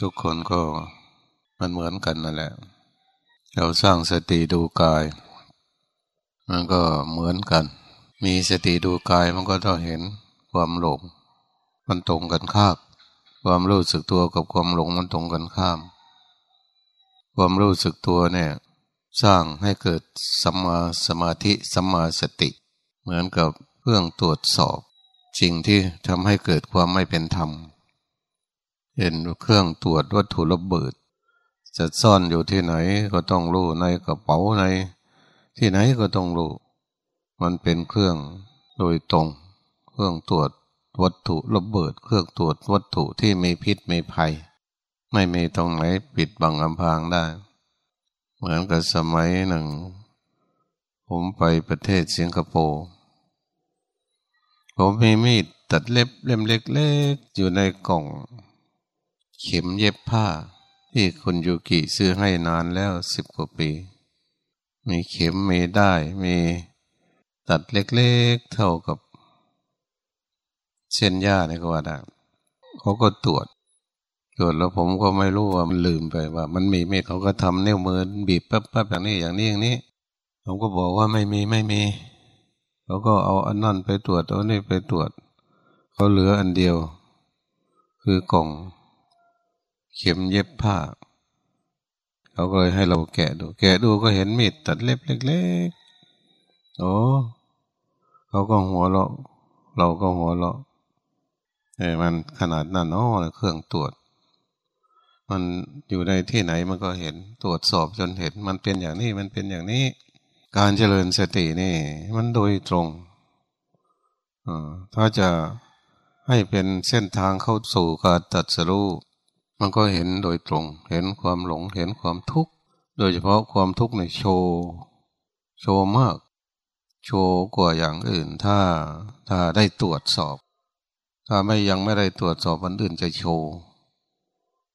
ทุกคนก็มันเหมือนกันนั่นแหละ เราสร้างสติดูกาย มันก็เหมือนกัน มีสติดูกายมันก็ต้องเห็นความหลง มันตรงกันข้ามความรู้สึกตัวกับความหลงมันตรงกันข้าม ความรู้สึกตัวเนี่ยสร้างให้เกิดสัมมาสมาธิสัมมาสติ เหมือนกับเครื่องตรวจสอบ สิ่งที่ทำให้เกิดความไม่เป็นธรรม เห็นเครื่องตรวจวัตถุระเบิด จะซ่อนอยู่ที่ไหนก็ต้องรู้ในกระเป๋าใน ที่ไหนก็ต้องรู้ มันเป็นเครื่องโดยตรง เครื่องตรวจวัตถุระเบิด เครื่องตรวจวัตถุที่มีพิษมีภัย ไม่มีตรงไหนปิดบังอำพรางได้ เหมือนกับสมัยหนึ่ง ผมไปประเทศสิงคโปร์ผมมีมีดตัดเล็บเล่มเล็กๆอยู่ในกล่อง เข็มเย็บผ้า ที่คุณยูกิซื้อให้นานแล้วสิบกว่าปี มีเข็มมีได้มีตัดเล็กๆเท่ากับเส้นหญ้าในกว่าได้เขาก็ตรวจตรวจแล้วผมก็ไม่รู้ว่ามันลืมไปว่า มันมีเม็ดเขาก็ทำนิ้วมือบีบปั๊บปั๊บอย่างนี้อย่างนี้อย่างนี้ ผมก็บอกว่าไม่มีไม่มีเขาก็เอาอันนั่นไปตรวจเอานี่ไปตรวจเขาเหลืออันเดียว คือกล่อง เข็มเย็บผ้าเขาก็เลยให้เราแกะดู แกะดูก็เห็นมีดตัดเล็บเล็กๆโอ้เขาก็หัวเราะ เราก็หัวเราะเออมันขนาดนั้นอ๋อเครื่องตรวจ มันอยู่ในที่ไหนมันก็เห็นตรวจสอบจนเห็น มันเป็นอย่างนี้มันเป็นอย่างนี้ การเจริญสตินี่ มันโดยตรงอถ้าจะให้เป็นเส้นทางเข้าสู่การตัดสรู้ มันก็เห็นโดยตรง เห็นความหลงเห็นความทุกข์ โดยเฉพาะความทุกข์ในโชว์โชว์มาก โชว์กว่าอย่างอื่น ถ้าถ้าได้ตรวจสอบ ถ้าไม่ยังไม่ได้ตรวจสอบวันอื่นจะโชว์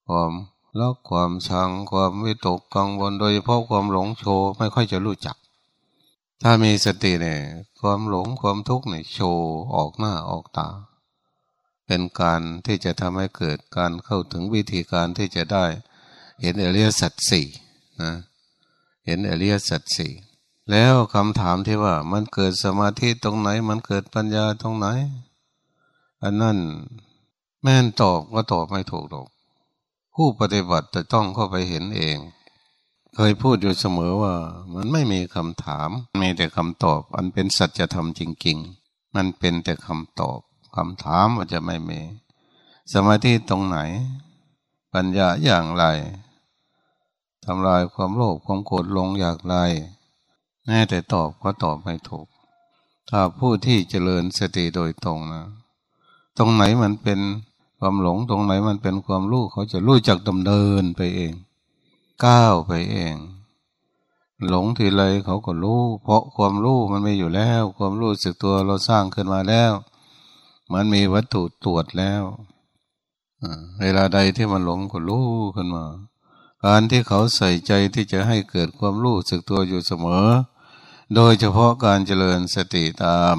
ความลักความชังความวิตกกังวลโดยเฉพาะความหลงโชว์ไม่ค่อยจะรู้จัก ถ้ามีสติเนี่ยความหลงความทุกข์เนี่ยโชว์ออกหน้าออกตา เป็นการที่จะทำให้เกิดการเข้าถึงวิธีการที่จะได้ เห็นอริยสัจสี่นะเห็นอริยสัจสี่แล้วคำถามที่ว่ามันเกิดสมาธิตรงไหน มันเกิดปัญญาตรงไหน อันนั้นแม่นตอบก็ตอบไม่ถูกหรอกผู้ปฏิบัติจะต้องเข้าไปเห็นเอง เคยพูดอยู่เสมอว่า มันไม่มีคำถามมีแต่คำตอบ อันเป็นสัจธรรมจริง ๆ มันเป็นแต่คำตอบ คำถามมันจะไม่มี สมาธิตรงไหน ปัญญาอย่างไรทำลายความโลภความโกรธลงอย่างไรแน่แต่ตอบก็ตอบไม่ถูก ถ้าผู้ที่เจริญสติโดยตรงนะ ตรงไหนมันเป็นความหลงตรงไหนมันเป็นความรู้เขาจะรู้จักดำเนินไปเอง ก้าวไปเอง หลงทีไรเขาก็รู้ เพราะความรู้มันไม่อยู่แล้ว ความรู้สึกตัวเราสร้างขึ้นมาแล้ว มันมีวัตถุตรวจแล้วเวลาใดที่มันหลงก็รู้ขึ้นมา การที่เขาใส่ใจที่จะให้เกิดความรู้สึกตัวอยู่เสมอ โดยเฉพาะการเจริญสติตาม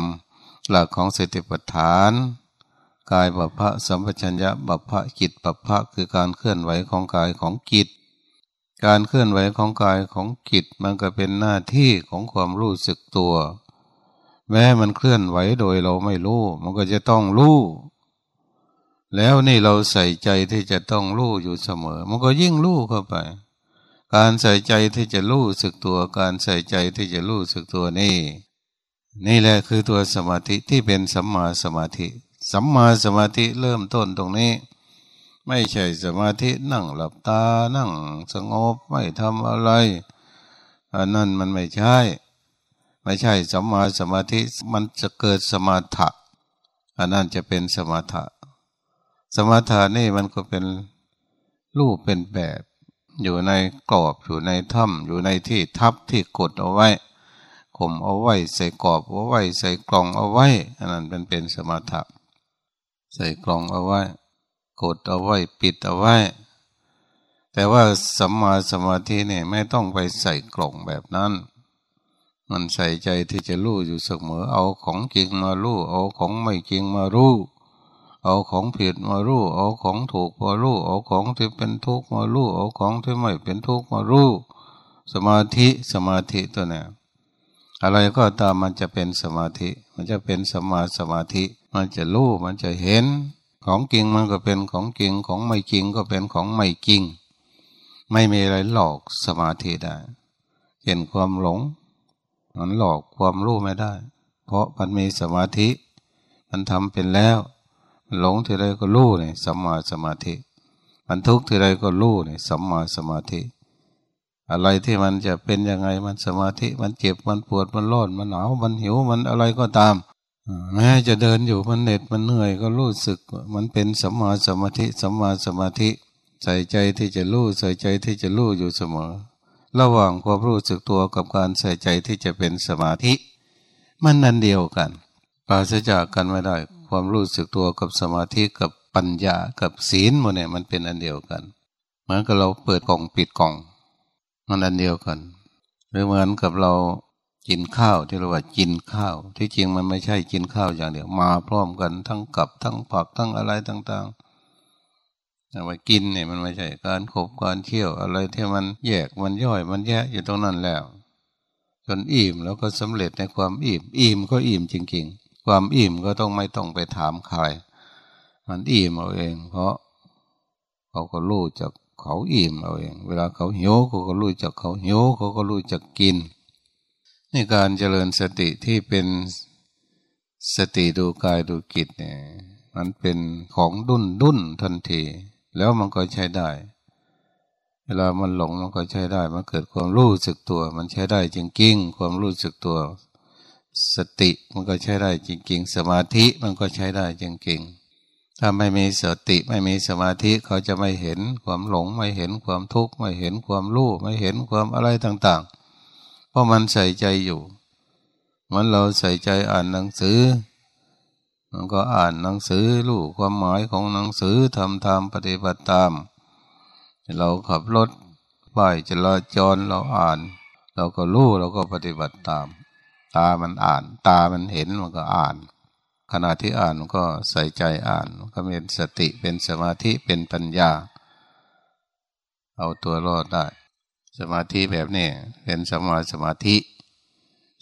หลักของสติปัฏฐาน กายบัพพะสัมปชัญญะบัพพะกิจบัพพะคือการเคลื่อนไหวของกายของกิจการเคลื่อนไหวของกายของกิจมันก็เป็นหน้าที่ของความรู้สึกตัว แม้มันเคลื่อนไหวโดยเราไม่รู้ มันก็จะต้องรู้แล้วนี่เราใส่ใจที่จะต้องรู้อยู่เสมอ มันก็ยิ่งรู้เข้าไป การใส่ใจที่จะรู้สึกตัว การใส่ใจที่จะรู้สึกตัวนี่ นี่แหละคือตัวสมาธิที่เป็นสัมมาสมาธิ สัมมาสมาธิเริ่มต้นตรงนี้ ไม่ใช่สมาธินั่งหลับตานั่งสงบไม่ทำอะไรอันนั้นมันไม่ใช่ ไม่ใช่สัมมาสมาธิมันจะเกิดสมาถะอันนั้นจะเป็นสมาถะ สมาถะนี่มันก็เป็นรูปเป็นแบบ อยู่ในกรอบอยู่ในถ้ำอยู่ในที่ทับที่กดเอาไว้ข่มเอาไว้ ใส่กรอบเอาไว้ ใส่กล่องเอาไว้ อันนั้นเป็นเป็นสมาถะ ใส่กล่องเอาไว้ กดเอาไว้ ปิดเอาไว้ แต่ว่าสัมมาสมาธิเนี่ยไม่ต้องไปใส่กล่องแบบนั้น มันใส่ใจที่จะรู้อยู่เสมอ เอาของจริงมารู้ เอาของไม่จริงมารู้ เอาของผิดมารู้ เอาของถูกมารู้ เอาของที่เป็นทุกข์มารู้ เอาของที่ไม่เป็นทุกข์มารู้ สมาธิสมาธิตัวนี้อะไรก็ตามมันจะเป็นสมาธิ มันจะเป็นสมาสมาธิ มันจะรู้ มันจะเห็น ของจริงมันก็เป็นของจริง ของไม่จริงก็เป็นของไม่จริง ไม่มีอะไรหลอกสมาธิได้ เห็นความหลง มันหลอกความรู้ไม่ได้ เพราะมันมีสมาธิ มันทำเป็นแล้วหลงทีไรก็รู้เนี่ยสัมมาสมาธิ มันทุกข์ทีไรก็รู้เนี่ยสัมมาสมาธิ อะไรที่มันจะเป็นยังไงมันสมาธิ มันเจ็บมันปวดมันร้อนมันหนาวมันหิวมันอะไรก็ตามแม้จะเดินอยู่มันเหน็ดมันเหนื่อยก็รู้สึกมันเป็นสัมมาสมาธิสัมมาสมาธิ ใส่ใจที่จะรู้ใส่ใจที่จะรู้อยู่เสมอ ระหว่างความรู้สึกตัวกับการใส่ใจที่จะเป็นสมาธิ มันนันเดียวกันปราศจากกันไม่ได้ ความรู้สึกตัวกับสมาธิกับปัญญากับศีลมันเนี่ยมันเป็นอันเดียวกัน เหมือนกับเราเปิดกล่องปิดกล่อง มันอันเดียวกัน หรือเหมือนกับเรากินข้าวที่เราว่ากินข้าว ที่จริงมันไม่ใช่กินข้าวอย่างเดียวมาพร้อมกันทั้งกับทั้งผักทั้งอะไรต่างๆ ว่ากินเนี่ยมันไม่ใช่การขบการเที่ยวอะไรที่มันแยกมันย่อยมันแยะอยู่ตรงนั้นแล้ว จนอิ่มแล้วก็สำเร็จในความอิ่ม อิ่มก็อิ่มจริง ๆ ความอิ่มก็ต้องไม่ต้องไปถามใคร มันอิ่มเอาเอง เพราะ เขาก็รู้จักเขาอิ่มเอาเอง เวลาเขาหิวเขาก็รู้จักเขาหิวเขาก็รู้จักกินในการเจริญสติที่เป็นสติดูกายดูกิจเนี่ยมันเป็นของดุนดุนทันที แล้วมันก็ใช้ได้ เวลามันหลงมันก็ใช้ได้ มันเกิดความรู้สึกตัว มันใช้ได้จริงกิ้งความรู้สึกตัว สติมันก็ใช้ได้จริงๆสมาธิมันก็ใช้ได้จริงๆถ้าไม่มีสติไม่มีสมาธิเขาจะไม่เห็นความหลงไม่เห็นความทุกข์ไม่เห็นความรู้ไม่เห็นความอะไรต่าง ๆ เพราะมันใส่ใจอยู่เหมือนเราใส่ใจอ่านหนังสือ มันก็อ่านหนังสือรู้ความหมายของหนังสือทำตามปฏิบัติตาม เราขับรถป้ายจราจรเราอ่าน เราก็รู้เราก็ปฏิบัติตาม ตามันอ่าน ตามันเห็นมันก็อ่าน ขณะที่อ่านมันก็ใส่ใจอ่านก็เป็นสติเป็นสมาธิเป็นปัญญา เอาตัวรอดได้ สมาธิแบบนี้เป็นสมาสมาธิ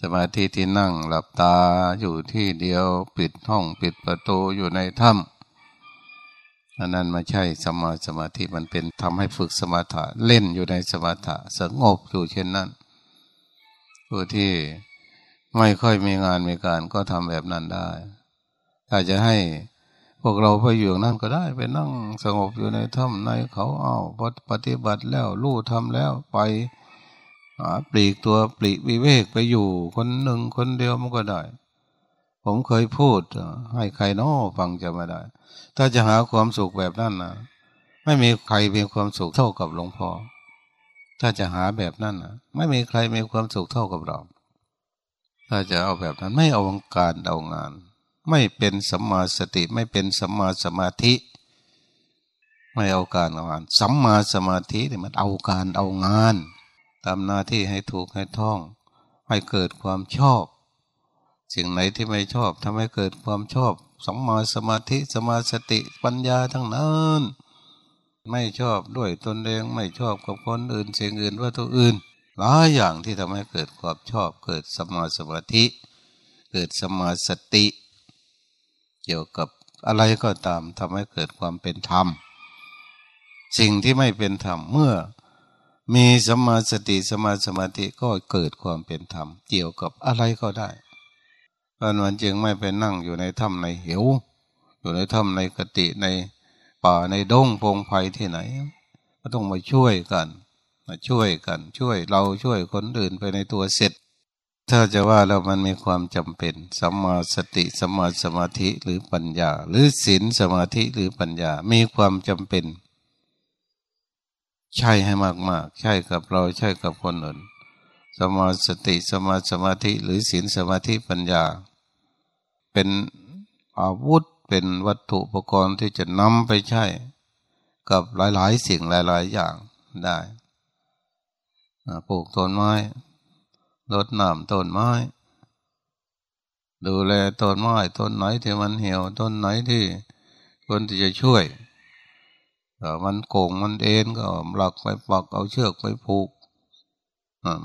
สมาธิที่นั่งหลับตาอยู่ที่เดียวปิดห้องปิดประตูอยู่ในถ้ำอันนั้นไม่ใช่สมาสมาธิมันเป็นทำให้ฝึกสมาธิเล่นอยู่ในสมาธิสงบอยู่เช่นนั้นผู้ที่ไม่ค่อยมีงานมีการก็ทำแบบนั้นได้ถ้าจะให้พวกเราไปอยู่นั่นก็ได้ไปนั่งสงบอยู่ในถ้ำในเขาเอาปฏิบัติแล้วรู้ทำแล้วไป ปลีกตัวปลีกวิเวกไปอยู่ คนหนึ่งคนเดียวมันก็ได้ ผมเคยพูดให้ใครน้อฟังจะไม่ได้ ถ้าจะหาความสุขแบบนั้นนะไม่มีใครมีความสุขเท่ากับหลวงพ่อถ้าจะหาแบบนั้นนะไม่มีใครมีความสุขเท่ากับเรา ถ้าจะเอาแบบนั้นไม่เอาการเอางาน ไม่เป็นสัมมาสติไม่เป็นสัมมาสมาธิไม่เอาการเอางานสัมมาสมาธิเนี่ยมันเอาการเอางาน ทำหน้าที่ให้ถูกให้ท่อง ให้เกิดความชอบ สิ่งไหนที่ไม่ชอบทำให้เกิดความชอบสัมมาสมาธิสมาสติปัญญาทั้งนั้นไม่ชอบด้วยตนเองไม่ชอบกับคนอื่นเสียงอื่นว่าตัวอื่นหลายอย่างที่ทำให้เกิดความชอบ เกิดสมาสมาธิ เกิดสมาสติ เกี่ยวกับอะไรก็ตามทำให้เกิดความเป็นธรรม สิ่งที่ไม่เป็นธรรมเมื่อ มีสมาสติสมาสมาธิก็เกิดความเป็นธรรมเกี่ยวกับอะไรก็ได้เพราะนั้นจึงไม่ไปนั่งอยู่ในถ้ำในเหว อยู่ในถ้ำในกติในป่าในดงพงไพที่ไหน ก็ต้องมาช่วยกัน มาช่วยกัน ช่วยเราช่วยคนอื่นไปในตัวเสร็จ ถ้าจะว่าเรามันมีความจำเป็นสัมมาสติสัมมาสมาธิหรือปัญญา หรือศีลสมาธิหรือปัญญา มีความจำเป็น ใช่ให้มากๆ ใช่กับเราใช่กับคนอื่น สมาสติสมาสมาธิหรือศีลสมาธิปัญญา เป็นอาวุธเป็นวัตถุอุปกรณ์ที่จะนำไปใช้กับหลายๆ สิ่งหลายๆ อย่างได้ปลูกต้นไม้รดน้ำต้นไม้ ดูแลต้นไม้ต้นไหนที่มันเหี่ยวต้นไหนที่คนที่จะช่วย มันโก่งมันเอ็นก็หลักไปปักเอาเชือกไปผูก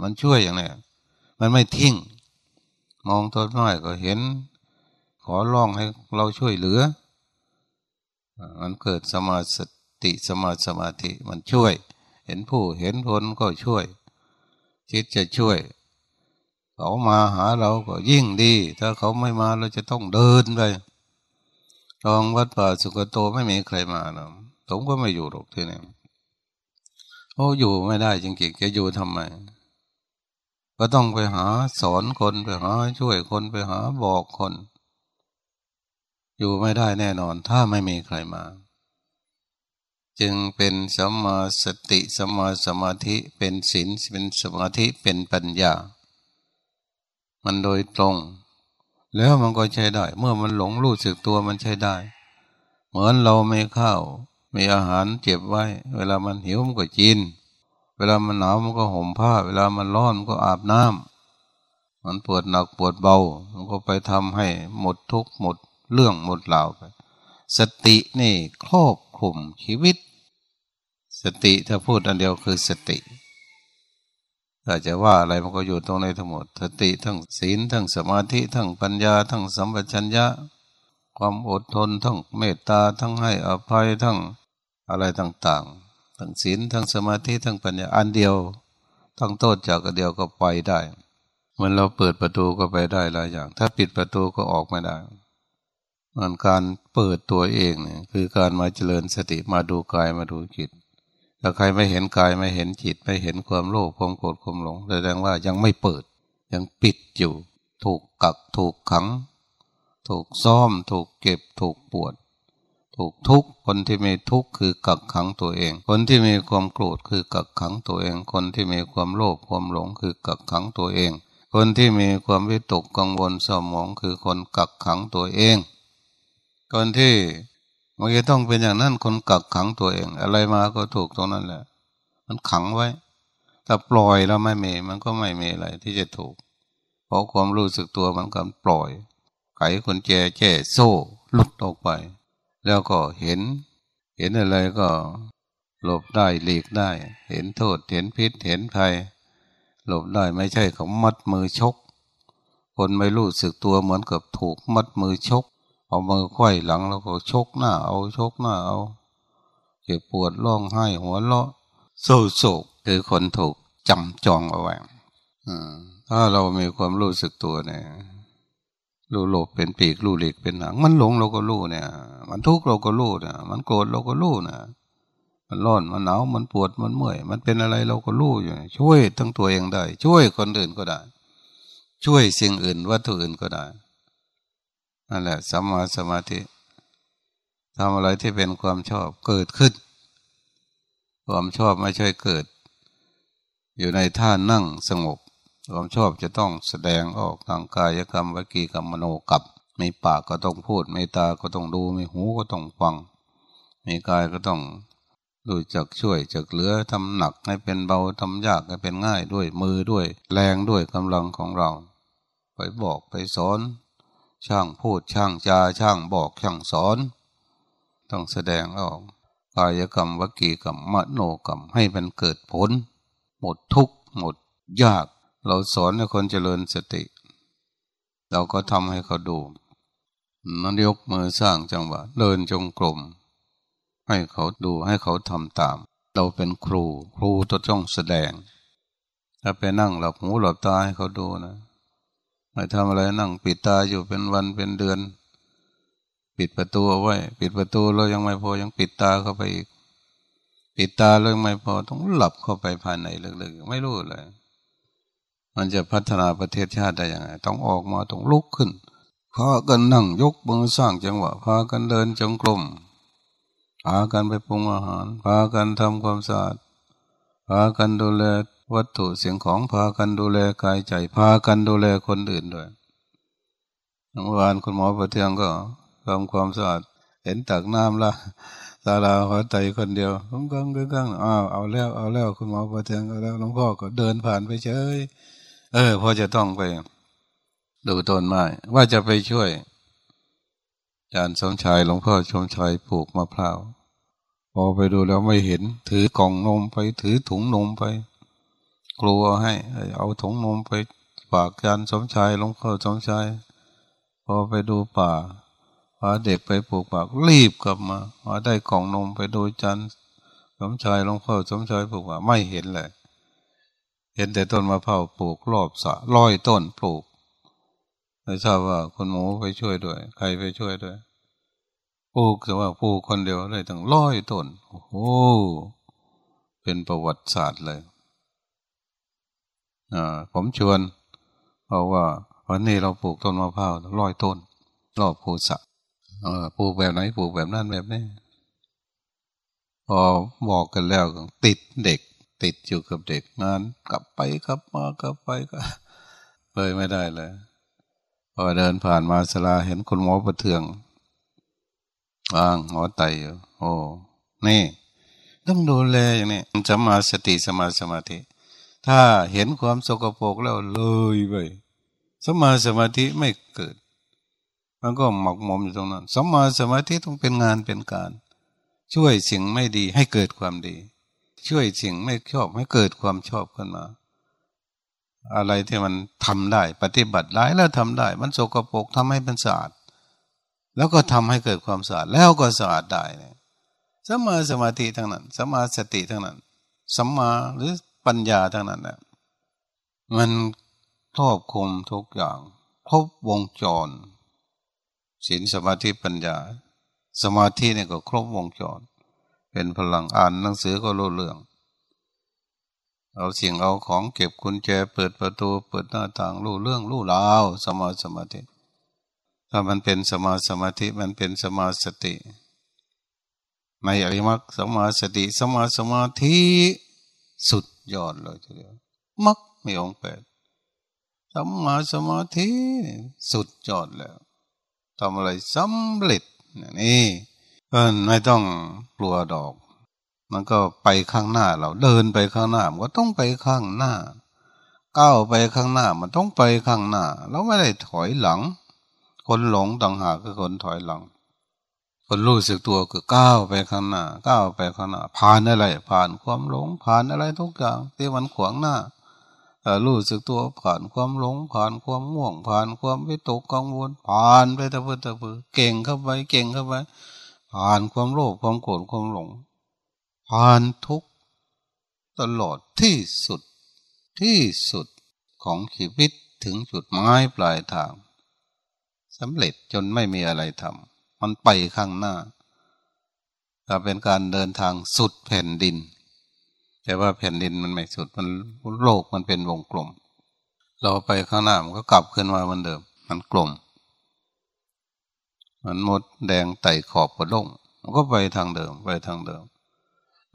มันช่วยอย่างนี้มันไม่ทิ้ง มองต้นไม้ก็เห็น ขอร้องให้เราช่วยเหลือ มันเกิดสมาสติสมาสมาธิมันช่วย เห็นผู้เห็นผลก็ช่วย คิดจะช่วย เขามาหาเราก็ยิ่งดี ถ้าเขาไม่มาเราจะต้องเดินไปลองวัดป่าสุกโตไม่มีใครมานะ ผมก็ไม่อยู่หรอกที่นี่โอ้อยู่ไม่ได้จริงๆจะอยู่ทำไม ก็ต้องไปหาสอนคนไปหาช่วยคนไปหาบอกคน อยู่ไม่ได้แน่นอน ถ้าไม่มีใครมา จึงเป็นสมาสติสมาสมาธิเป็นศีลเป็นสมาธิเป็นปัญญา มันโดยตรง แล้วมันก็ใช้ได้ เมื่อมันหลงรู้สึกตัวมันใช้ได้ เหมือนเราไม่ข้าว มีอาหารเจ็บไว้ เวลามันหิวมันก็กิน เวลามันหนาวมันก็ห่มผ้า เวลามันร้อนมันก็อาบน้ำมันปวดหนักปวดเบา มันก็ไปทำให้หมดทุกข์หมดเรื่องหมดเหล่าไป สตินี่ครอบคลุมชีวิต สติถ้าพูดอันเดียวคือสติถ้าจะว่าอะไรมันก็อยู่ตรงในทั้งหมดสติทั้งศีลทั้งสมาธิทั้งปัญญา ทั้งสัมปชัญญะ ความอดทนทั้งเมตตาทั้งให้อภัยทั้ง อะไรต่างๆ ทั้งศีลทั้งสมาธิทั้งปัญญาอันเดียวทั้งโทษจากอันเดียวก็ไปได้เหมือนเราเปิดประตูก็ไปได้หลายอย่าง ถ้าปิดประตูก็ออกไม่ได้มันการเปิดตัวเองเนี่ยคือการมาเจริญสติมาดูกายมาดูจิตถ้าใครไม่เห็นกายไม่เห็นจิตไม่เห็นความโลภความโกรธความหลงแสดงว่ายังไม่เปิด ยังปิดอยู่ ถูกกักถูกขัง ถูกซ้อม ถูกเก็บถูกปวด ถูกทุกคนที่มีทุกข์คือกักขังตัวเอง คนที่มีความโกรธคือกักขังตัวเอง คนที่มีความโลภความหลงคือกักขังตัวเอง คนที่มีความวิตกกังวลเศร้าหมองคือคนกักขังตัวเอง คนที่มันจะต้องเป็นอย่างนั้นคนกักขังตัวเอง อะไรมาก็ถูกตรงนั้นแหละ มันขังไว้ถ้าปล่อยแล้วไม่มีมันก็ไม่มีอะไรที่จะถูก เพราะความรู้สึกตัวมันก็ปล่อย ไขคนแจแจโซ่หลุดออกไป แล้วก็เห็น เห็นอะไรก็หลบได้หลีกได้ เห็นโทษเห็นพิษเห็นภัย หลบได้ไม่ใช่เขามัดมือชก คนไม่รู้สึกตัวเหมือนกับถูกมัดมือชก เอามือควยหลังแล้วก็ชกหน้า เอาชกหน้าเอาเจ็บปวดร้องไห้หัวเราะโศโศกคือคนถูกจำจองเอาไว้ถ้าเรามีความรู้สึกตัวเนี่ย รู้โลภเป็นปีกรู้เหล็กเป็นหนัง มันหลงเราก็รู้เนี่ย มันทุกข์เราก็รู้เนี่ยมันโกรธเราก็รู้นะมันร้อนมันหนาวมันปวดมันเมื่อย มันเป็นอะไรเราก็รู้อยู่ ช่วยทั้งตัวเองได้ ช่วยคนอื่นก็ได้ ช่วยสิ่งอื่นวัตถุอื่นก็ได้นั่นแหละสัมมาสมาธิทำอะไรที่เป็นความชอบเกิดขึ้น ความชอบไม่ใช่เกิด อยู่ในท่านั่งสงบ ความชอบจะต้องแสดงออกทางกายกรรมวิกีกรรมมโนกับมีปากก็ต้องพูดมีตาก็ต้องดูมีหูก็ต้องฟัง มีกายก็ต้องดูจักช่วยจักเหลือทำหนักให้เป็นเบาทำยากให้เป็นง่ายด้วยมือด้วย แรงด้วยกำลังของเรา ไปบอกไปสอน ช่างพูดช่างจาช่างบอกช่างสอน ต้องแสดงออกกายกรรมวิกีกรรมมโนกรรมให้มันเกิดผล หมดทุกข์หมดยาก เราสอนให้คนเจริญสติ เราก็ทำให้เขาดูนั่นยกมือสร้างจังหวะ เดินจงกรมให้เขาดูให้เขาทำตาม เราเป็นครู ครูต้องแสดง ถ้าไปนั่งหลับหูหลับตาให้เขาดูนะไม่ทำอะไรนั่งปิดตาอยู่เป็นวันเป็นเดือน ปิดประตูเอาไว้ ปิดประตูเรายังไม่พอยังปิดตาเข้าไปอีก ปิดตาเลยไม่พอต้องหลับเข้าไปภายในลึกๆไม่รู้เลย มันจะพัฒนาประเทศชาติได้ยังไงต้องออกมาต้องลุกขึ้นพากันนั่งยกมือสร้างจังหวะ พากันเดินจงกรมพากันไปปรุงอาหาร พากันทำความสะอาดพากันดูแลวัตถุเสียงของพากันดูแลกายใจ พากันดูแลคนอื่นด้วยเมื่อวานคุณหมอประเทืองก็ทำความสะอาดเห็นตักน้ำละตาลาหัวใจคนเดียวกังกังกังอ้าวเอาแล้วเอาแล้วคุณหมอประเทืองเอาแล้วหลวงพ่อก็เดินผ่านไปเฉย เออพอจะต้องไป ดูต้นไม้ว่าจะไปช่วยอาจารย์สมชายหลวงพ่อชมชายปลูกมะพร้าวพอไปดูแล้วไม่เห็น ถือกล่องนมไป ถือถุงนมไปกลัวให้ เอาถุงนมไปฝากอาจารย์สมชายหลวงพ่อสมชายพอไปดูป่าพาเด็กไปปลูกป่ารีบกลับมามาได้กล่องนมไปดูจันสมชายหลวงพ่อสมชายปลูกป่าไม่เห็นเลย เห็นแต่ต้นมะพร้าวปลูกรอบสะร้อยต้นปลูกไม่ทราบว่าคุณหมูไปช่วยด้วย ใครไปช่วยด้วยปลูกแต่ว่าปลูกคนเดียวได้ถึงร้อยต้นโอ้โหเป็นประวัติศาสตร์เลยผมชวนเพราะว่าวันนี้เราปลูกต้นมะพร้าวร้อยต้น รอบภูสะปลูกแบบไหนปลูกแบบนั้นแบบนี้พอบอกกันแล้วติดเด็ก ติดอยู่กับเด็กงานกลับไปครับมากลับไปก็เลยไม่ได้เลย พอเดินผ่านมาสลาเห็นคุณหมอประเทืองวางหัวไตอยู่โอ้นี่ ต้องดูแลอย่างนี้สมาสติสมาสมาธิ ถ้าเห็นความสกปรกแล้วเลยไปสมาสมาธิไม่เกิดมันก็หมกหมมอยู่ตรงนั้นสมาสมาธิต้องเป็นงานเป็นการ ช่วยสิ่งไม่ดีให้เกิดความดี ช่วยสิ่งไม่ชอบให้เกิดความชอบขึ้นมา อะไรที่มันทำได้ ปฏิบัติร้ายแล้วทำได้ มันสกปรกทำให้เป็นสะอาดแล้วก็ทำให้เกิดความสะอาดแล้วก็สะอาดได้สมาสมาธิทั้งนั้นสมาสติทั้งนั้นสัมมาหรือปัญญาทั้งนั้นนะมันครอบคุมทุกอย่างครบวงจรศีลสมาธิปัญญา สมาธิเนี่ยก็ครบวงจร เป็นพลังอ่านหนังสือก็รู้เรื่อง เอาสิ่งเอาของเก็บกุญแจเปิดประตูเปิดหน้าต่างรู้เรื่องรู้ราวสมาสมาธิถ้ามันเป็นสมาสมาธิมันเป็นสมาสติ ในอริมักสมาสติสมาสมาธิสุดยอดเลยทีเดียวมักมีองค์แปดสัมมาสมาธิสุดยอดแล้วทำอะไรสำเร็จนี่ เออไม่ต้องกลัวดอก มันก็ไปข้างหน้าเราเดินไปข้างหน้ามันก็ต้องไปข้างหน้าก้าวไปข้างหน้ามันต้องไปข้างหน้าเราไม่ได้ถอยหลัง คนหลงต่างหากคือคนถอยหลัง คนรู้สึกตัวคือก้าวไปข้างหน้าก้าวไปข้างหน้า ผ่านอะไร ผ่านความหลง ผ่านอะไรทุกอย่างที่มันขวางหน้ารู้สึกตัวผ่านความหลง ผ่านความง่วง ผ่านความวิตกกังวลผ่านไปตะเพื่ตะเพื่เก่งเข้าไปเก่งเข้าไป ผ่านความโลภความโกรธความหลง ผ่านทุกตลอดที่สุดที่สุดของชีวิตถึงจุดหมายปลายทางสำเร็จจนไม่มีอะไรทำมันไปข้างหน้าถ้าเป็นการเดินทางสุดแผ่นดิน แต่ว่าแผ่นดินมันไม่สุดมันโลกมันเป็นวงกลม เราไปข้างหน้ามันก็กลับขึ้นมาเหมือนเดิม มันกลม มันหมดแดงไต่ขอบกระด้งมันก็ไปทางเดิมไปทางเดิม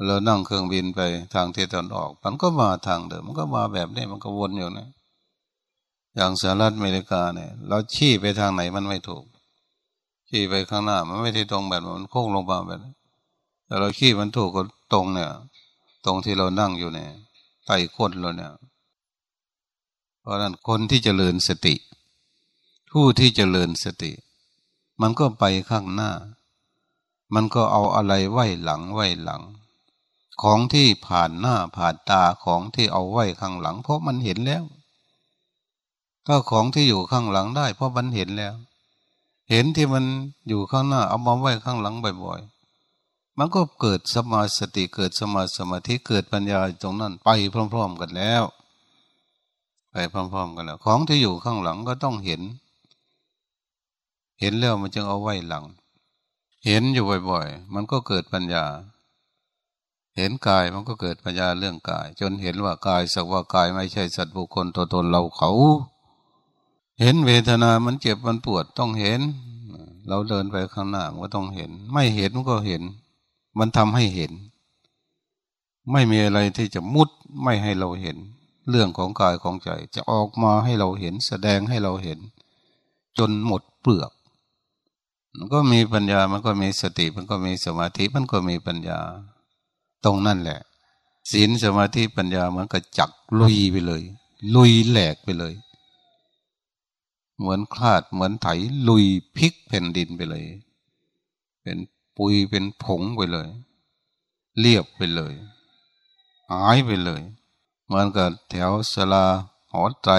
เรานั่งเครื่องบินไปทางที่ตอนออก มันก็มาทางเดิม มันก็มาแบบนี้มันก็วนอยู่นะอย่างสหรัฐอเมริกาเนี่ย เราชี้ไปทางไหนมันไม่ถูก ชี้ไปข้างหน้า มันไม่ที่ตรงแบบมันโค้งลงมาแบบแต่เราชี้มันถูกก็ตรงเนี่ย ตรงที่เรานั่งอยู่เนี่ยไต่ก้นเราเนี่ย เพราะนั้นคนที่จเจริญสติ ผู้ที่จเจริญสติ มันก็ไปข้างหน้า มันก็เอาอะไรไว้หลังไว้หลัง ของที่ผ่านหน้าผ่านตาของที่เอาไว้ข้างหลัง เพราะมันเห็นแล้ว ก็ของที่อยู่ข้างหลังได้ เพราะมันเห็นแล้ว เห็นที่มันอยู่ข้างหน้า เอามาไว้ข้างหลังบ่อยๆ มันก็เกิดสมาสติเกิดสมาสมาธิเกิดปัญญาตรงนั้นไปพร้อม ๆ กันแล้ว ไปพร้อม ๆ กันแล้ว ของที่อยู่ข้างหลังก็ต้องเห็น เห็นแล้วมันจึงเอาไว้หลัง เห็นอยู่บ่อยๆ มันก็เกิดปัญญา เห็นกายมันก็เกิดปัญญาเรื่องกาย จนเห็นว่ากายสักว่ากายไม่ใช่สัตว์บุคคลตัวตนเราเขา เห็นเวทนา มันเจ็บมันปวดต้องเห็น เราเดินไปข้างหน้ามันก็ต้องเห็น ไม่เห็นมันก็เห็น มันทำให้เห็น ไม่มีอะไรที่จะมุดไม่ให้เราเห็น เรื่องของกายของใจจะออกมาให้เราเห็น แสดงให้เราเห็น จนหมดเปลือก มันก็มีปัญญา มันก็มีสติ มันก็มีสมาธิ มันก็มีปัญญา ตรงนั่นแหละ ศีลสมาธิปัญญามันก็จักลุยไปเลย ลุยแหลกไปเลย เหมือนคลาดเหมือนไถลุยพลิกแผ่นดินไปเลย เป็นปุยเป็นผงไปเลย เรียบไปเลยหายไปเลยเหมือนกับแถวสลาหอใจ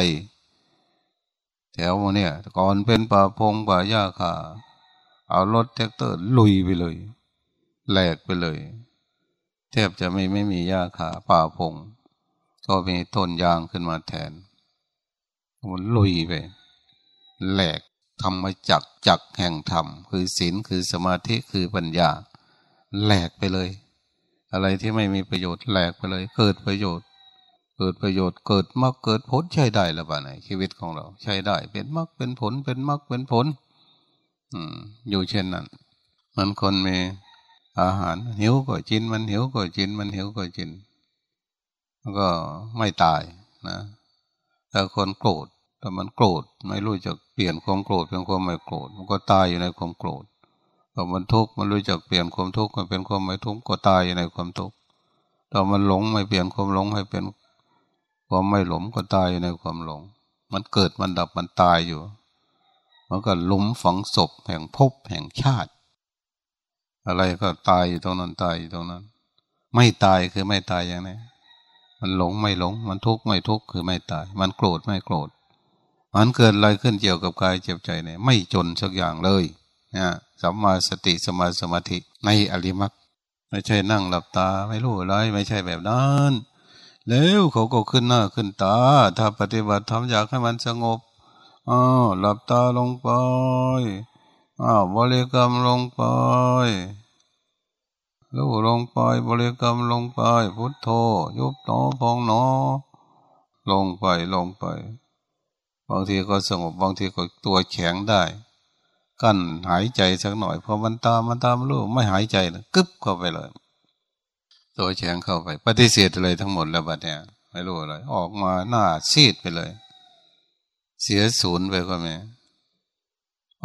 แถวเนี่ยก่อนเป็นป่าพงป่าหญ้าคา เอารถแทรกเตอร์ลุยไปเลย แหลกไปเลย แทบจะไม่ไม่มีหญ้าคาป่าพง ก็มีต้นยางขึ้นมาแทน มันลุยไป แหลกทำมาจักรจักรแห่งธรรม คือศีลคือสมาธิคือปัญญา แหลกไปเลย อะไรที่ไม่มีประโยชน์แหลกไปเลย เกิดประโยชน์ เกิดประโยชน์เกิดมรรคเกิดผลใช่ได้หรือเปล่าในชีวิตของเรา ใช่ได้เป็นมรรคเป็นผลเป็นมรรคเป็นผล อยู่เช่นนั้น มันคนมีอาหารหิวก็กิน มันหิวก็กิน มันหิวก็กินแล้วก็ไม่ตายนะแต่คนโกรธแต่มันโกรธไม่รู้จักเปลี่ยนความโกรธเป็นความไม่โกรธมันก็ตายอยู่ในความโกรธแต่มันทุกข์มันรู้จักเปลี่ยนความทุกข์มันเป็นความไม่ทุกข์ก็ตายอยู่ในความทุกข์แต่มันหลงไม่เปลี่ยนความหลงให้เป็นความไม่หลงก็ตายอยู่ในความหลง มันเกิดมันดับมันตายอยู่ มันก็หลุมฝังศพแห่งภพแห่งชาติ อะไรก็ตายอยู่ตรงนั้นตายอยู่ตรงนั้น ไม่ตายคือไม่ตายอย่างนี้มันหลงไม่หลง มันทุกข์ไม่ทุกข์คือไม่ตาย มันโกรธไม่โกรธมันเกิดอะไรขึ้นเกี่ยวกับกายเจ็บใจเนี่ยไม่จนสักอย่างเลยนะสัมมาสติสมาสมาธิในอริมักไม่ใช่นั่งหลับตาไม่รู้อะไรไม่ใช่แบบนั้นแล้วเขาก็ขึ้นหน้าขึ้นตา ถ้าปฏิบัติทำอยากให้มันสงบ อ้าวหลับตาลงไปอ้าวบริกรรมลงไปรู้ลงไปบริกรรมลงไป พุทโธ ยุบหนอพองหนอ ลงไปลงไป บางทีก็สงบบางทีก็ตัวแข็งได้ กั้นหายใจสักหน่อยพอมันตามมันตามรู้ไม่หายใจเลยกึบเข้าไปเลย ตัวแข็งเข้าไป ปฏิเสธเลยทั้งหมดแล้วบัดเนี่ยไม่รู้อะไรออกมาหน้าซีดไปเลย เสียศูนย์ไปก็ไม่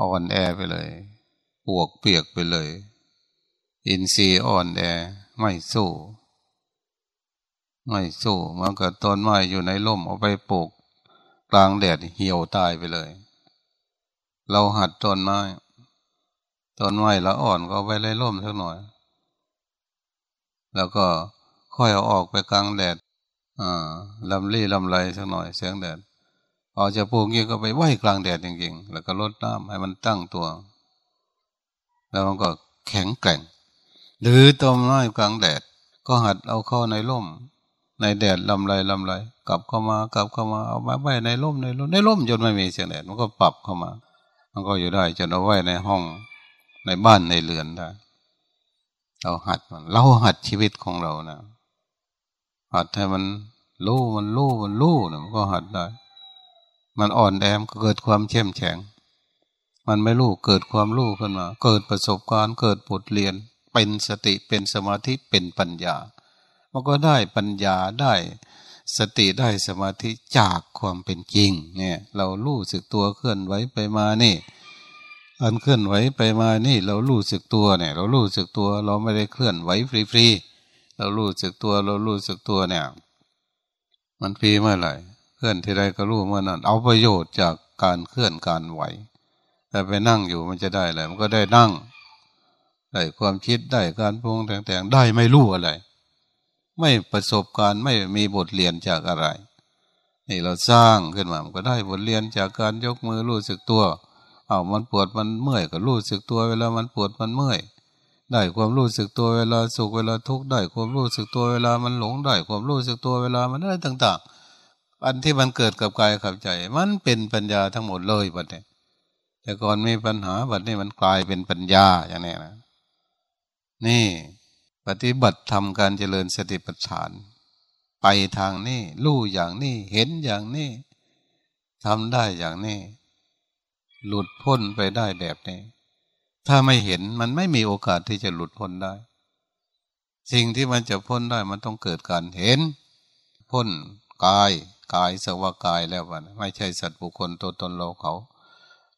อ่อนแอไปเลยปวกเปียกไปเลย อินทรีย์อ่อนแอไม่สู้ไม่สู้มันก็ต้นไม้อยู่ในร่มเอาไปปลูกกลางแดดเหี่ยวตายไปเลย เราหัดต้นไม้ต้นไม้ละอ่อนก็ไปเลยร่มสักหน่อย แล้วก็ค่อยเอาออกไปกลางแดดอ่าลำรี่ลำไรสักหน่อยเสียงแดด ออกจะปลูกงี้ก็ไปไหวกลางแดดจริงๆ แล้วก็ลดน้ำให้มันตั้งตัว แล้วมันก็แข็งแกร่ง หรือต้นไม้กลางแดด ก็หัดเอาเข้าในร่ม ในแดดลำไรลำไรกลับเข้ามากลับเข้ามาเอามาไว้ในร่มในร่มในร่มจนไม่มีเสียงแดดมันก็ปรับเข้ามา มันก็อยู่ได้จนเอาไว้ในห้องในบ้านในเรือนได้ เราหัดมันเราหัดชีวิตของเรานะหัดให้มันรู้มันรู้มันรู้นะมันก็หัดได้ มันอ่อนแอมก็เกิดความเข้มแข็ง มันไม่รู้เกิดความรู้ขึ้นมา เกิดประสบการณ์เกิดบทเรียน เป็นสติเป็นสมาธิเป็นปัญญา มันก็ได้ปัญญาได้สติได้สมาธิจากความเป็นจริง เนี่ย เรารู้สึกตัวเคลื่อนไหวไปมานี่อันเคลื่อนไหวไปมานี่ เรารู้สึกตัวเนี่ย เรารู้สึกตัว เราไม่ได้เคลื่อนไหวฟรีๆเรารู้สึกตัว เรารู้สึกตัวเนี่ย มันฟรีเมื่อไหร่ เคลื่อนที่ใดก็รู้เมื่อนั้น เอาประโยชน์จากการเคลื่อนการไหว แต่ไปนั่งอยู่มันจะได้อะไรมันก็ได้นั่งได้ความคิดได้การพงแต่งๆได้ไม่รู้อะไร ไม่ประสบการณ์ไม่มีบทเรียนจากอะไร นี่เราสร้างขึ้นมามันก็ได้บทเรียนจากการยกมือรู้สึกตัว เอามันปวดมันเมื่อยก็รู้สึกตัวเวลามันปวดมันเมื่อยได้ความรู้สึกตัวเวลาสุขเวลาทุกข์ได้ความรู้สึกตัวเวลามันหลงได้ความรู้สึกตัวเวลามันอะได้ต่าง ๆ อันที่มันเกิดกับกายกับใจ มันเป็นปัญญาทั้งหมดเลยบัดนี้แต่ก่อนมีปัญหาบัดนี้มันกลายเป็นปัญญาอย่างนี้นะนี่ปฏิบัติทำการเจริญสติปัฏฐาน ไปทางนี้รู้อย่างนี้เห็นอย่างนี้ทำได้อย่างนี้หลุดพ้นไปได้แบบนี้ ถ้าไม่เห็นมันไม่มีโอกาสที่จะหลุดพ้นได้ สิ่งที่มันจะพ้นได้มันต้องเกิดการเห็น พ้น กายกายสวากายแล้ววันไม่ใช่สัตว์บุคคลตัวตนเราเขา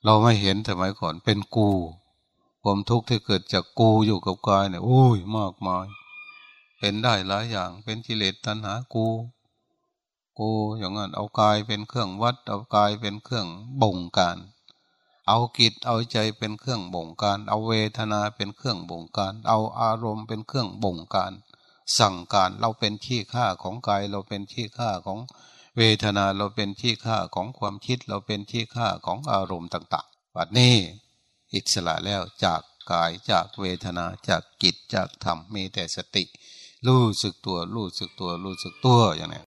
เราไม่เห็นสมัยก่อนเป็นกูความทุกข์ที่เกิดจากกูอยู่กับกายเนี่ยโอ้ยมากมาย เป็นได้หลายอย่างเป็นกิเลสตัณหากู กูอย่างนั้นเอากายเป็นเครื่องวัด เอากายเป็นเครื่องบ่งการ เอากิจเอาใจเป็นเครื่องบ่งการ เอาเวทนาเป็นเครื่องบ่งการ เอาอารมณ์เป็นเครื่องบ่งการ สั่งการเราเป็นที่ค่าของกายเราเป็นที่ค่าของเวทนาเราเป็นที่ค่าของความคิดเราเป็นที่ค่าของอารมณ์ต่างๆบัดนี้อิสระแล้วจากกายจากเวทนาจากกิจจากธรรมมีแต่สติ รู้สึกตัวรู้สึกตัวรู้สึกตัวอย่างนี้